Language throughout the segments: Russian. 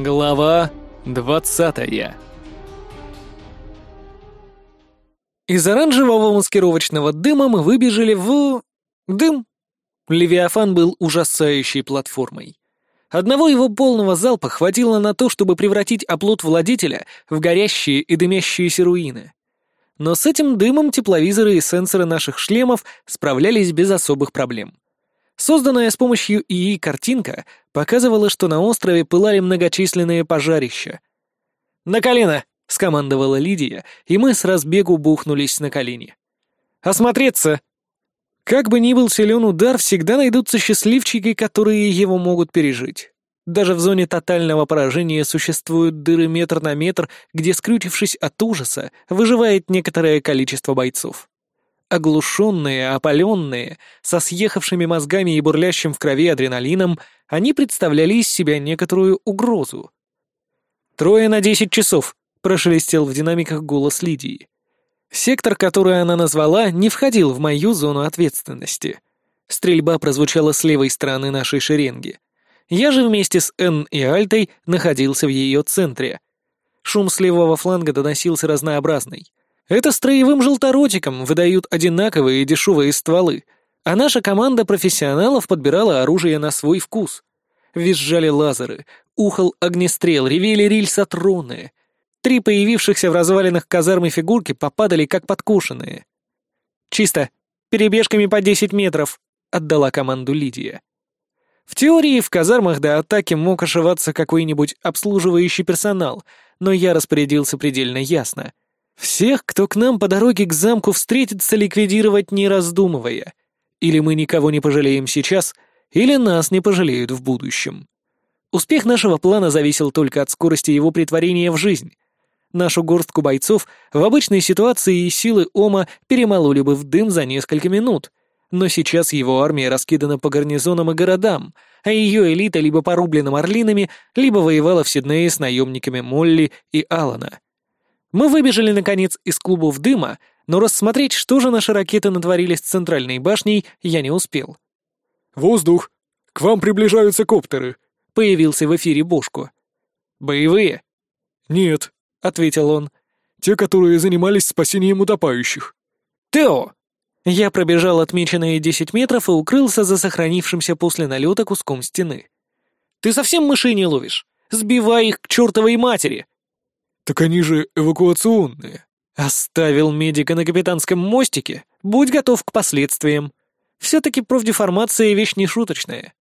Глава двадцатая Из оранжевого маскировочного дыма мы выбежали в... дым. Левиафан был ужасающей платформой. Одного его полного залпа хватило на то, чтобы превратить оплот владетеля в горящие и дымящиеся руины. Но с этим дымом тепловизоры и сенсоры наших шлемов справлялись без особых проблем. Созданная с помощью ИИ картинка показывала, что на острове пылали многочисленные пожарища. «На колено!» — скомандовала Лидия, и мы с разбегу бухнулись на колени. «Осмотреться!» Как бы ни был силен удар, всегда найдутся счастливчики, которые его могут пережить. Даже в зоне тотального поражения существуют дыры метр на метр, где, скрючившись от ужаса, выживает некоторое количество бойцов. Оглушенные, опаленные, со съехавшими мозгами и бурлящим в крови адреналином, они представляли из себя некоторую угрозу. «Трое на десять часов», — прошелестел в динамиках голос Лидии. Сектор, который она назвала, не входил в мою зону ответственности. Стрельба прозвучала с левой стороны нашей шеренги. Я же вместе с Н и Альтой находился в ее центре. Шум с левого фланга доносился разнообразный. Это строевым желторотиком выдают одинаковые дешевые стволы, а наша команда профессионалов подбирала оружие на свой вкус. Визжали лазеры, ухал огнестрел, ревели рельсотроны. Три появившихся в развалинах казармы фигурки попадали как подкушенные. «Чисто. Перебежками по 10 метров», — отдала команду Лидия. В теории в казармах до атаки мог ошиваться какой-нибудь обслуживающий персонал, но я распорядился предельно ясно — всех, кто к нам по дороге к замку встретится, ликвидировать не раздумывая. Или мы никого не пожалеем сейчас, или нас не пожалеют в будущем. Успех нашего плана зависел только от скорости его притворения в жизнь. Нашу горстку бойцов в обычной ситуации и силы Ома перемололи бы в дым за несколько минут, но сейчас его армия раскидана по гарнизонам и городам, а ее элита либо порублена орлинами, либо воевала в Сиднее с наемниками Молли и Алана. Мы выбежали, наконец, из клубов дыма, но рассмотреть, что же наши ракеты натворили с центральной башней, я не успел. «Воздух! К вам приближаются коптеры!» — появился в эфире Бошко. «Боевые?» «Нет», — ответил он. «Те, которые занимались спасением утопающих». «Тео!» Я пробежал отмеченные десять метров и укрылся за сохранившимся после налета куском стены. «Ты совсем мышей не ловишь? Сбивай их к чертовой матери!» «Так они же эвакуационные». «Оставил медика на капитанском мостике? Будь готов к последствиям. Все-таки профдеформация — вещь нешуточная.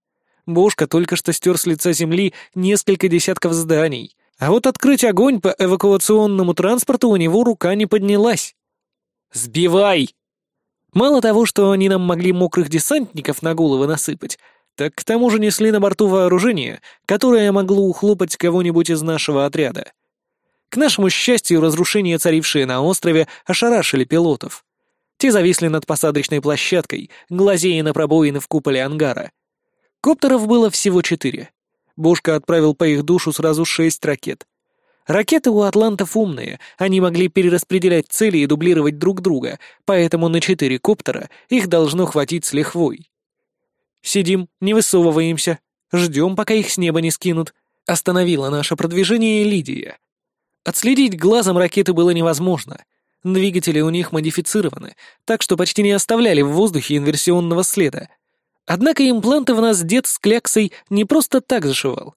Бошка только что стер с лица земли несколько десятков зданий, а вот открыть огонь по эвакуационному транспорту у него рука не поднялась. «Сбивай!» Мало того, что они нам могли мокрых десантников на головы насыпать, так к тому же несли на борту вооружение, которое могло ухлопать кого-нибудь из нашего отряда. К нашему счастью, разрушения, царившие на острове, ошарашили пилотов. Те зависли над посадочной площадкой, глазея на пробоины в куполе ангара. Коптеров было всего четыре. Бушка отправил по их душу сразу шесть ракет. Ракеты у атлантов умные, они могли перераспределять цели и дублировать друг друга, поэтому на четыре коптера их должно хватить с лихвой. Сидим, не высовываемся, ждем, пока их с неба не скинут. Остановила наше продвижение Лидия. Отследить глазом ракеты было невозможно. Двигатели у них модифицированы, так что почти не оставляли в воздухе инверсионного следа. Однако импланты в нас дед с кляксой не просто так зашивал.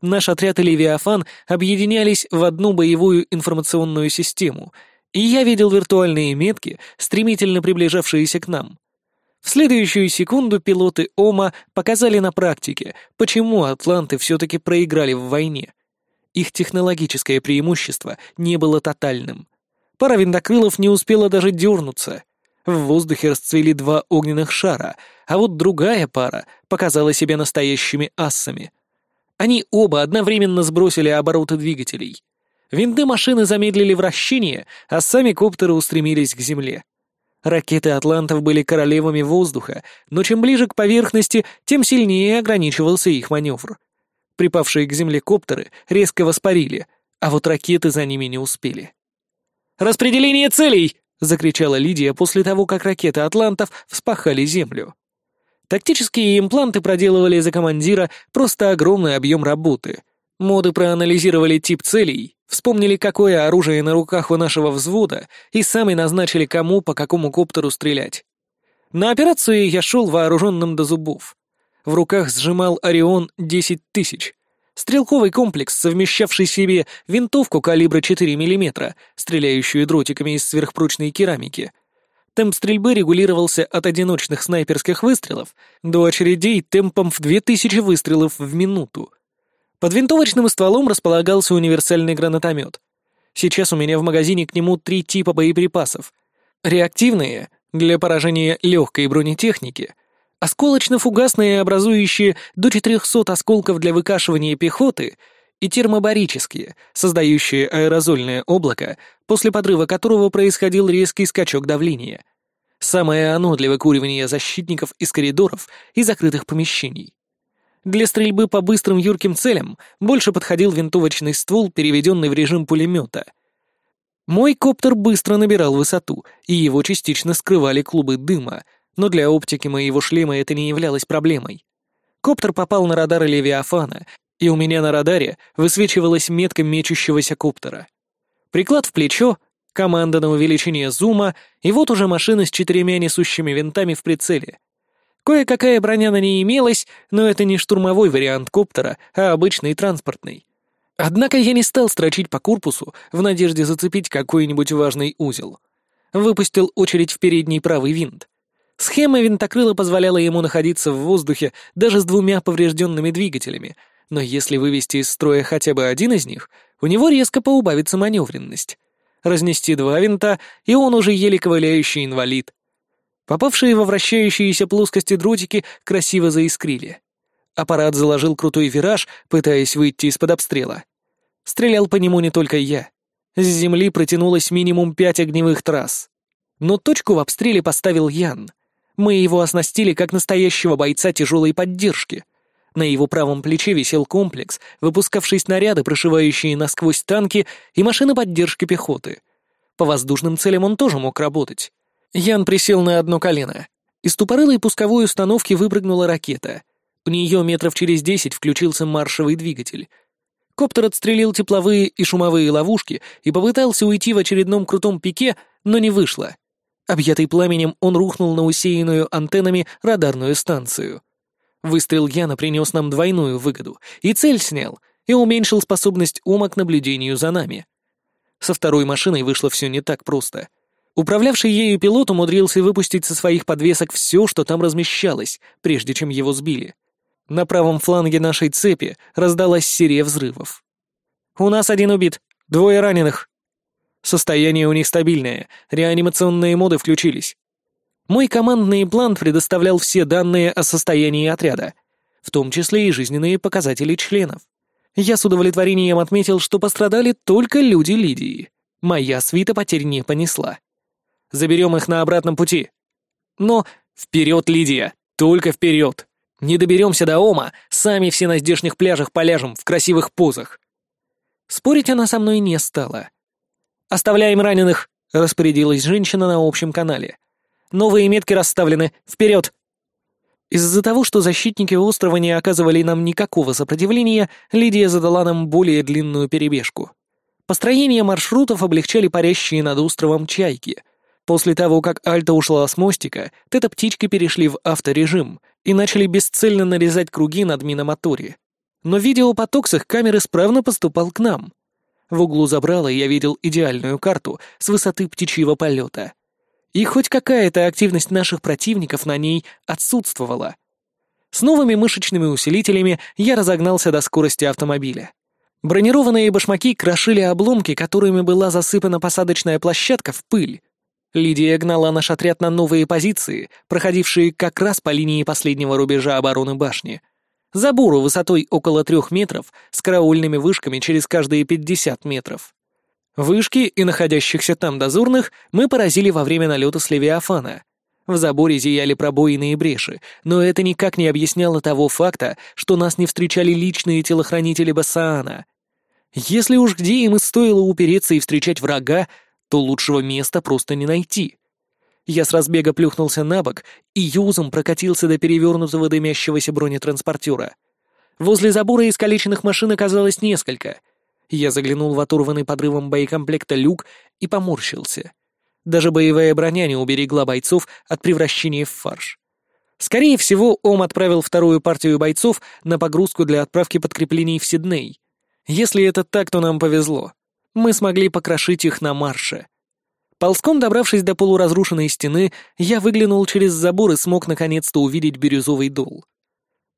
Наш отряд и Левиафан объединялись в одну боевую информационную систему, и я видел виртуальные метки, стремительно приближавшиеся к нам. В следующую секунду пилоты Ома показали на практике, почему атланты все-таки проиграли в войне. Их технологическое преимущество не было тотальным. Пара винтокрылов не успела даже дернуться. В воздухе расцвели два огненных шара, а вот другая пара показала себя настоящими ассами. Они оба одновременно сбросили обороты двигателей. Винты машины замедлили вращение, а сами коптеры устремились к земле. Ракеты атлантов были королевами воздуха, но чем ближе к поверхности, тем сильнее ограничивался их маневр. Припавшие к земле коптеры резко воспарили, а вот ракеты за ними не успели. «Распределение целей!» — закричала Лидия после того, как ракеты атлантов вспахали землю. Тактические импланты проделывали за командира просто огромный объем работы. Моды проанализировали тип целей, вспомнили, какое оружие на руках у нашего взвода, и сами назначили, кому по какому коптеру стрелять. На операцию я шел вооруженным до зубов. В руках сжимал «Орион» 10 тысяч. Стрелковый комплекс, совмещавший в себе винтовку калибра 4 мм, стреляющую дротиками из сверхпрочной керамики. Темп стрельбы регулировался от одиночных снайперских выстрелов до очередей темпом в 2000 выстрелов в минуту. Под винтовочным стволом располагался универсальный гранатомет. Сейчас у меня в магазине к нему три типа боеприпасов. Реактивные — для поражения легкой бронетехники, осколочно-фугасные, образующие до 400 осколков для выкашивания пехоты, и термобарические, создающие аэрозольное облако, после подрыва которого происходил резкий скачок давления. Самое оно для выкуривания защитников из коридоров и закрытых помещений. Для стрельбы по быстрым юрким целям больше подходил винтовочный ствол, переведенный в режим пулемета. Мой коптер быстро набирал высоту, и его частично скрывали клубы дыма — но для оптики моего шлема это не являлось проблемой. Коптер попал на радар Левиафана, и у меня на радаре высвечивалась метка мечущегося коптера. Приклад в плечо, команда на увеличение зума, и вот уже машина с четырьмя несущими винтами в прицеле. Кое-какая броня на ней имелась, но это не штурмовой вариант коптера, а обычный транспортный. Однако я не стал строчить по корпусу в надежде зацепить какой-нибудь важный узел. Выпустил очередь в передний правый винт. Схема винтокрыла позволяла ему находиться в воздухе даже с двумя поврежденными двигателями, но если вывести из строя хотя бы один из них, у него резко поубавится маневренность. Разнести два винта, и он уже еле ковыляющий инвалид. Попавшие во вращающиеся плоскости дротики красиво заискрили. Аппарат заложил крутой вираж, пытаясь выйти из-под обстрела. Стрелял по нему не только я. С земли протянулось минимум пять огневых трасс. Но точку в обстреле поставил Ян. Мы его оснастили как настоящего бойца тяжелой поддержки. На его правом плече висел комплекс, выпускавший снаряды, прошивающие насквозь танки и машины поддержки пехоты. По воздушным целям он тоже мог работать. Ян присел на одно колено. Из тупорылой пусковой установки выпрыгнула ракета. У нее метров через десять включился маршевый двигатель. Коптер отстрелил тепловые и шумовые ловушки и попытался уйти в очередном крутом пике, но не вышло. Объятый пламенем, он рухнул на усеянную антеннами радарную станцию. Выстрел Яна принес нам двойную выгоду, и цель снял, и уменьшил способность ума к наблюдению за нами. Со второй машиной вышло все не так просто. Управлявший ею пилот умудрился выпустить со своих подвесок все, что там размещалось, прежде чем его сбили. На правом фланге нашей цепи раздалась серия взрывов. «У нас один убит, двое раненых», Состояние у них стабильное, реанимационные моды включились. Мой командный план предоставлял все данные о состоянии отряда, в том числе и жизненные показатели членов. Я с удовлетворением отметил, что пострадали только люди Лидии. Моя свита потерь не понесла. Заберем их на обратном пути. Но вперед, Лидия, только вперед. Не доберемся до Ома, сами все на здешних пляжах поляжем в красивых позах. Спорить она со мной не стала. «Оставляем раненых», — распорядилась женщина на общем канале. «Новые метки расставлены. Вперед!» Из-за того, что защитники острова не оказывали нам никакого сопротивления, Лидия задала нам более длинную перебежку. Построение маршрутов облегчали парящие над островом чайки. После того, как Альта ушла с мостика, тета-птички перешли в авторежим и начали бесцельно нарезать круги над миномоторе. Но видеопоток с их камер исправно поступал к нам. В углу забрала я видел идеальную карту с высоты птичьего полета. И хоть какая-то активность наших противников на ней отсутствовала. С новыми мышечными усилителями я разогнался до скорости автомобиля. Бронированные башмаки крошили обломки, которыми была засыпана посадочная площадка в пыль. Лидия гнала наш отряд на новые позиции, проходившие как раз по линии последнего рубежа обороны башни — Забору высотой около трех метров с караульными вышками через каждые пятьдесят метров. Вышки и находящихся там дозорных мы поразили во время налета с Левиафана. В заборе зияли пробоины и бреши, но это никак не объясняло того факта, что нас не встречали личные телохранители Бассаана. Если уж где им и стоило упереться и встречать врага, то лучшего места просто не найти. Я с разбега плюхнулся на бок и юзом прокатился до перевернутого дымящегося бронетранспортера. Возле забора искалеченных машин оказалось несколько. Я заглянул в оторванный подрывом боекомплекта люк и поморщился. Даже боевая броня не уберегла бойцов от превращения в фарш. Скорее всего, Ом отправил вторую партию бойцов на погрузку для отправки подкреплений в Сидней. Если это так, то нам повезло. Мы смогли покрошить их на марше. Ползком добравшись до полуразрушенной стены, я выглянул через забор и смог наконец-то увидеть бирюзовый дол.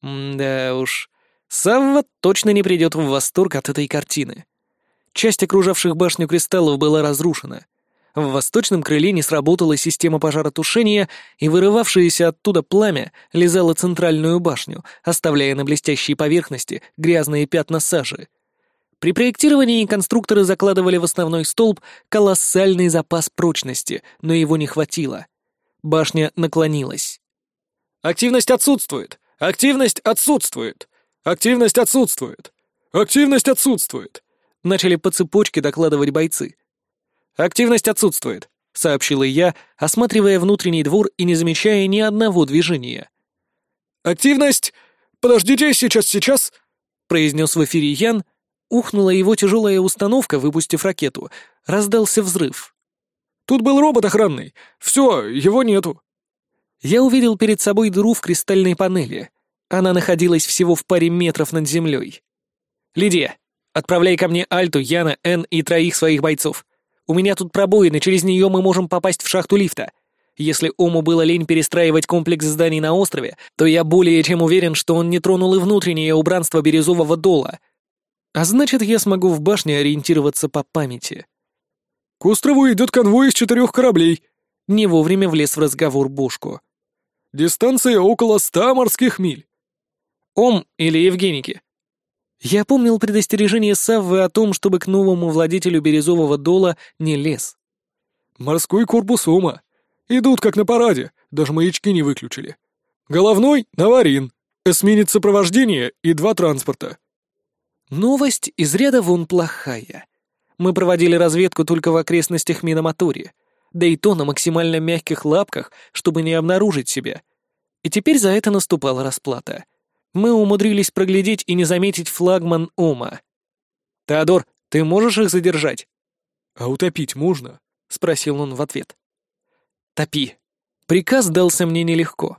да уж, Савва точно не придет в восторг от этой картины. Часть окружавших башню кристаллов была разрушена. В восточном крыле не сработала система пожаротушения, и вырывавшееся оттуда пламя лизало центральную башню, оставляя на блестящей поверхности грязные пятна сажи — при проектировании конструкторы закладывали в основной столб колоссальный запас прочности, но его не хватило. Башня наклонилась. «Активность отсутствует! Активность отсутствует! Активность отсутствует! Активность отсутствует!» Начали по цепочке докладывать бойцы. «Активность отсутствует», — сообщила я, осматривая внутренний двор и не замечая ни одного движения. «Активность! Подождите, сейчас, сейчас!» — произнес в эфире Ян, Ухнула его тяжелая установка, выпустив ракету. Раздался взрыв. «Тут был робот охранный. Все, его нету». Я увидел перед собой дыру в кристальной панели. Она находилась всего в паре метров над землей. «Лидия, отправляй ко мне Альту, Яна, Н и троих своих бойцов. У меня тут пробоина, через нее мы можем попасть в шахту лифта. Если Ому было лень перестраивать комплекс зданий на острове, то я более чем уверен, что он не тронул и внутреннее убранство бирюзового дола — а значит, я смогу в башне ориентироваться по памяти. «К острову идет конвой из четырех кораблей», — не вовремя влез в разговор Бушко. «Дистанция около ста морских миль». «Ом или Евгеники?» Я помнил предостережение Саввы о том, чтобы к новому владетелю Бирюзового дола не лез. «Морской корпус Ома. Идут как на параде, даже маячки не выключили. Головной — Наварин, эсминец сопровождения и два транспорта. Новость из ряда вон плохая. Мы проводили разведку только в окрестностях Миноматори, да и то на максимально мягких лапках, чтобы не обнаружить себя. И теперь за это наступала расплата. Мы умудрились проглядеть и не заметить флагман Ома. «Теодор, ты можешь их задержать?» «А утопить можно?» — спросил он в ответ. «Топи». Приказ дался мне нелегко.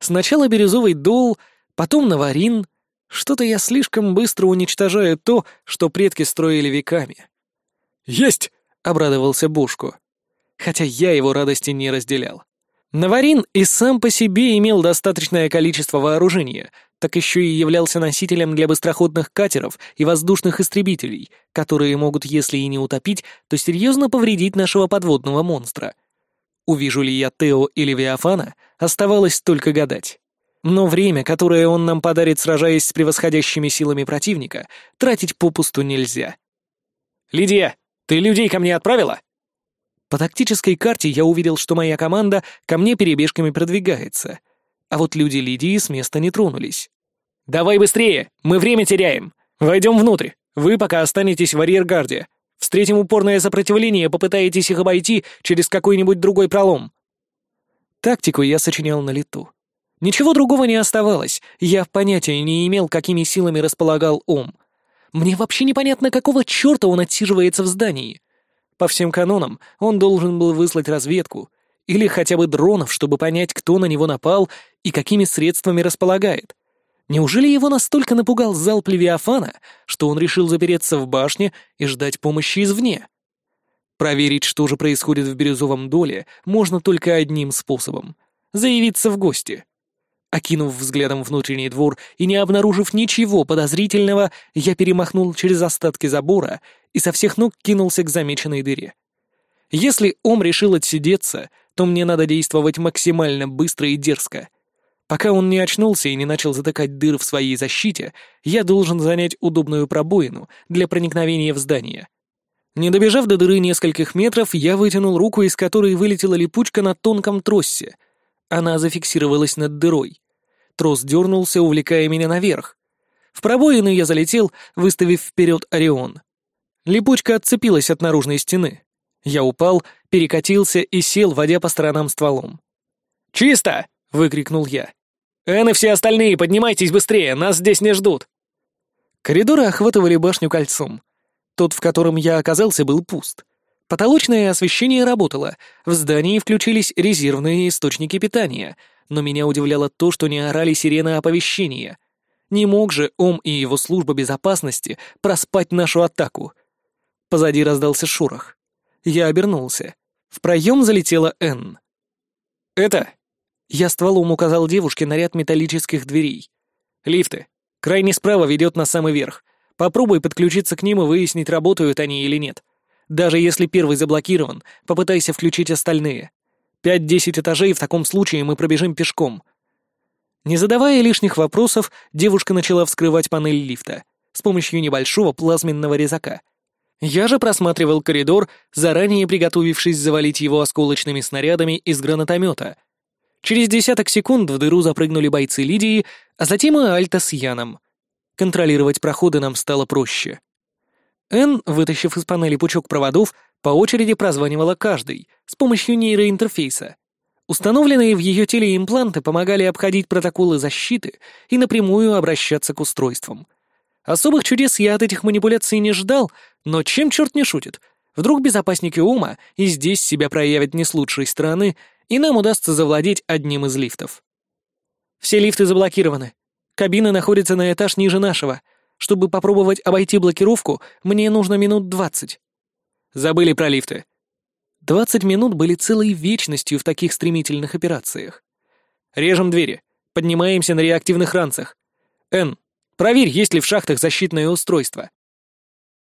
Сначала бирюзовый дол, потом наварин, что-то я слишком быстро уничтожаю то, что предки строили веками. «Есть!» — обрадовался Бушку. Хотя я его радости не разделял. Наварин и сам по себе имел достаточное количество вооружения, так еще и являлся носителем для быстроходных катеров и воздушных истребителей, которые могут, если и не утопить, то серьезно повредить нашего подводного монстра. Увижу ли я Тео или Виафана, оставалось только гадать. Но время, которое он нам подарит, сражаясь с превосходящими силами противника, тратить попусту нельзя. «Лидия, ты людей ко мне отправила?» По тактической карте я увидел, что моя команда ко мне перебежками продвигается. А вот люди Лидии с места не тронулись. «Давай быстрее! Мы время теряем! Войдем внутрь! Вы пока останетесь в арьергарде. Встретим упорное сопротивление, попытаетесь их обойти через какой-нибудь другой пролом». Тактику я сочинял на лету. Ничего другого не оставалось, я понятия не имел, какими силами располагал Ом. Мне вообще непонятно, какого черта он отсиживается в здании. По всем канонам, он должен был выслать разведку, или хотя бы дронов, чтобы понять, кто на него напал и какими средствами располагает. Неужели его настолько напугал залп Левиафана, что он решил запереться в башне и ждать помощи извне? Проверить, что же происходит в Бирюзовом доле, можно только одним способом — заявиться в гости. Окинув взглядом внутренний двор и не обнаружив ничего подозрительного, я перемахнул через остатки забора и со всех ног кинулся к замеченной дыре. Если Ом решил отсидеться, то мне надо действовать максимально быстро и дерзко. Пока он не очнулся и не начал затыкать дыры в своей защите, я должен занять удобную пробоину для проникновения в здание. Не добежав до дыры нескольких метров, я вытянул руку, из которой вылетела липучка на тонком тросе. Она зафиксировалась над дырой. Трос дернулся, увлекая меня наверх. В пробоину я залетел, выставив вперед Орион. Липучка отцепилась от наружной стены. Я упал, перекатился и сел, водя по сторонам стволом. «Чисто!» — выкрикнул я. «Эн и все остальные, поднимайтесь быстрее, нас здесь не ждут! Коридоры охватывали башню кольцом. Тот, в котором я оказался, был пуст. Потолочное освещение работало, в здании включились резервные источники питания, но меня удивляло то, что не орали сирены оповещения. Не мог же Ом и его служба безопасности проспать нашу атаку. Позади раздался шорох. Я обернулся. В проем залетела Энн. «Это...» Я стволом указал девушке на ряд металлических дверей. «Лифты. Крайне справа ведет на самый верх. Попробуй подключиться к ним и выяснить, работают они или нет. Даже если первый заблокирован, попытайся включить остальные. Пять-десять этажей в таком случае мы пробежим пешком». Не задавая лишних вопросов, девушка начала вскрывать панель лифта с помощью небольшого плазменного резака. Я же просматривал коридор, заранее приготовившись завалить его осколочными снарядами из гранатомета. Через десяток секунд в дыру запрыгнули бойцы Лидии, а затем и Альта с Яном. Контролировать проходы нам стало проще. Н, вытащив из панели пучок проводов, по очереди прозванивала каждый с помощью нейроинтерфейса. Установленные в ее теле импланты помогали обходить протоколы защиты и напрямую обращаться к устройствам. Особых чудес я от этих манипуляций не ждал, но чем черт не шутит? Вдруг безопасники ума и здесь себя проявят не с лучшей стороны, и нам удастся завладеть одним из лифтов. Все лифты заблокированы. Кабина находится на этаж ниже нашего. Чтобы попробовать обойти блокировку, мне нужно минут двадцать. Забыли про лифты. Двадцать минут были целой вечностью в таких стремительных операциях. Режем двери. Поднимаемся на реактивных ранцах. Н, проверь, есть ли в шахтах защитное устройство.